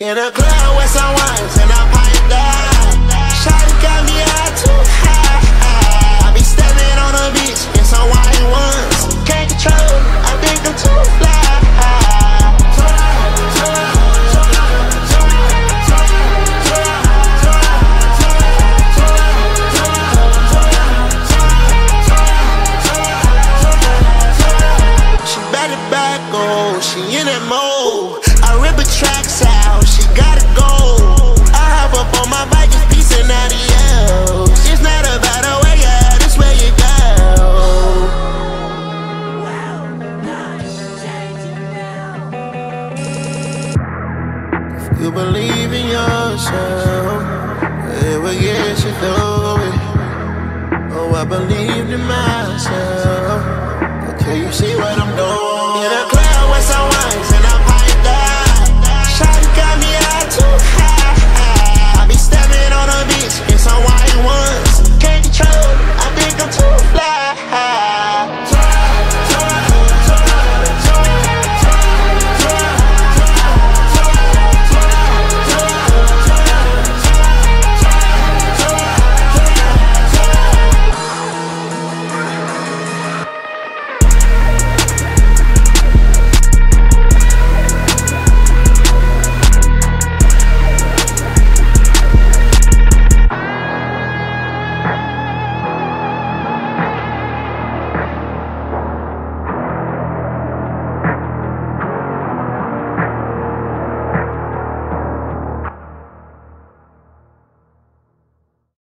In a club with some wines and I'm piped down. Shawty got me out too high. I be stepping on the beach in some white ones. Can't control I think I'm too fly. She oh, she in that mode. You believe in yourself, it will get you through it. Oh, I believed in myself. Can you see what I'm doing. In a cloud with some rises.